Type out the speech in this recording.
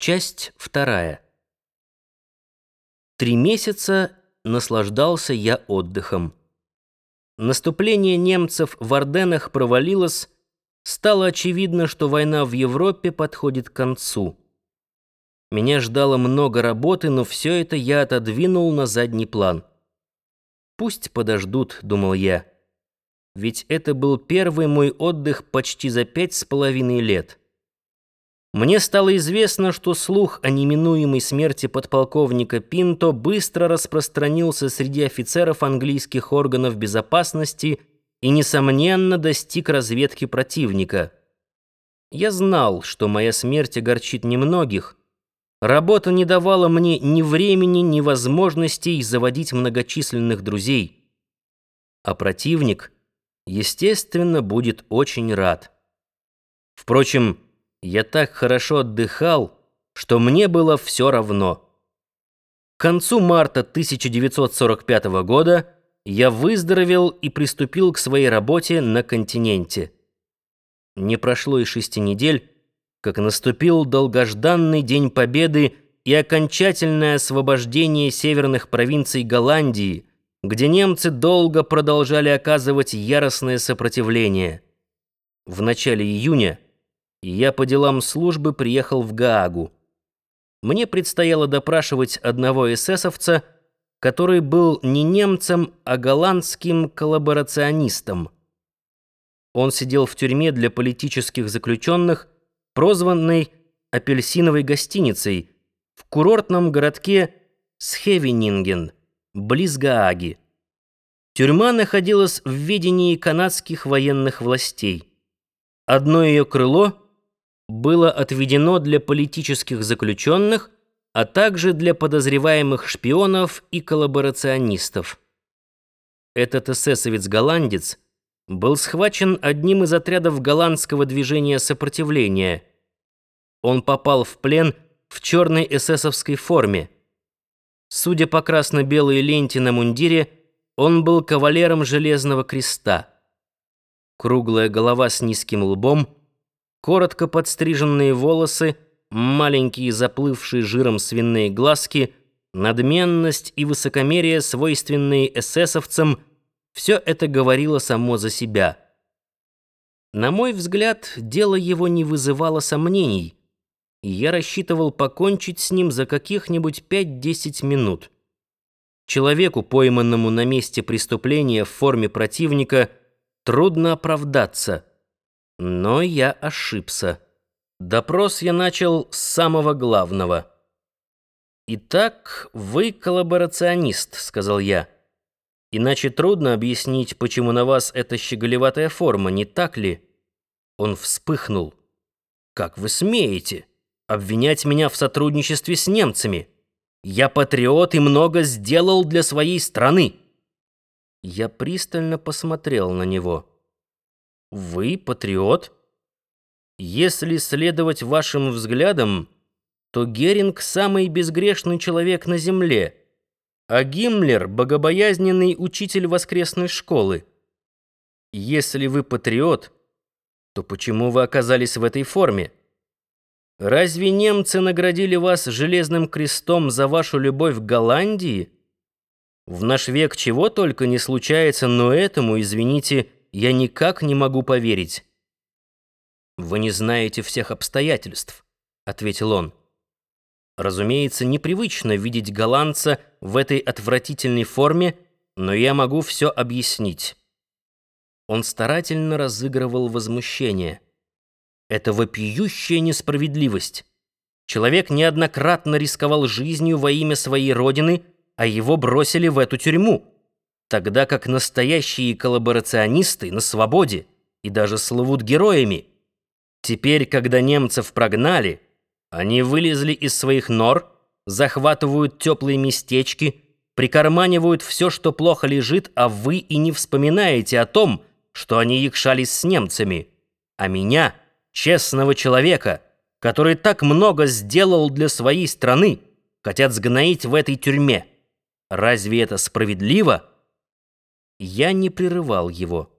Часть вторая. Три месяца наслаждался я отдыхом. Наступление немцев в Орденах провалилось, стало очевидно, что война в Европе подходит к концу. Меня ждало много работы, но все это я отодвинул на задний план. «Пусть подождут», — думал я. Ведь это был первый мой отдых почти за пять с половиной лет. Мне стало известно, что слух о неминуемой смерти подполковника Пинто быстро распространился среди офицеров английских органов безопасности и, несомненно, достиг разведки противника. Я знал, что моя смерть огорчит немногих. Работа не давала мне ни времени, ни возможностей заводить многочисленных друзей. А противник, естественно, будет очень рад. Впрочем, я так хорошо отдыхал, что мне было все равно. К концу марта 1945 года я выздоровел и приступил к своей работе на континенте. Не прошло и шести недель, как наступил долгожданный День Победы и окончательное освобождение северных провинций Голландии, где немцы долго продолжали оказывать яростное сопротивление. В начале июня я по делам службы приехал в Гаагу. Мне предстояло допрашивать одного эсэсовца, который был не немцем, а голландским коллаборационистом. Он сидел в тюрьме для политических заключенных, прозванной «апельсиновой гостиницей» в курортном городке Схевенинген, близ Гааги. Тюрьма находилась в ведении канадских военных властей. Одно ее крыло — было отведено для политических заключенных, а также для подозреваемых шпионов и коллаборационистов. Этот эсэсовец-голландец был схвачен одним из отрядов голландского движения сопротивления. Он попал в плен в черной эсэсовской форме. Судя по красно-белой ленте на мундире, он был кавалером Железного Креста. Круглая голова с низким лбом — коротко подстриженные волосы, маленькие заплывшие жиром свиные глазки, надменность и высокомерие, свойственные эсэсовцам, все это говорило само за себя. На мой взгляд, дело его не вызывало сомнений, и я рассчитывал покончить с ним за каких-нибудь 5-10 минут. Человеку, пойманному на месте преступления в форме противника, трудно оправдаться — но я ошибся. Допрос я начал с самого главного. «Итак, вы коллаборационист», — сказал я. «Иначе трудно объяснить, почему на вас эта щеголеватая форма, не так ли?» Он вспыхнул. «Как вы смеете обвинять меня в сотрудничестве с немцами? Я патриот и много сделал для своей страны». Я пристально посмотрел на него. Вы патриот? Если следовать вашим взглядам, то Геринг самый безгрешный человек на земле, а Гиммлер богобоязненный учитель воскресной школы. Если вы патриот, то почему вы оказались в этой форме? Разве немцы наградили вас железным крестом за вашу любовь к Голландии? В наш век чего только не случается, но этому, извините, я никак не могу поверить». «Вы не знаете всех обстоятельств», — ответил он. «Разумеется, непривычно видеть голландца в этой отвратительной форме, но я могу все объяснить». Он старательно разыгрывал возмущение. «Это вопиющая несправедливость. Человек неоднократно рисковал жизнью во имя своей родины, а его бросили в эту тюрьму» тогда как настоящие коллаборационисты на свободе и даже слывут героями. Теперь, когда немцев прогнали, они вылезли из своих нор, захватывают теплые местечки, прикарманивают все, что плохо лежит, а вы и не вспоминаете о том, что они якшались с немцами. А меня, честного человека, который так много сделал для своей страны, хотят сгноить в этой тюрьме. Разве это справедливо?» Я не прерывал его.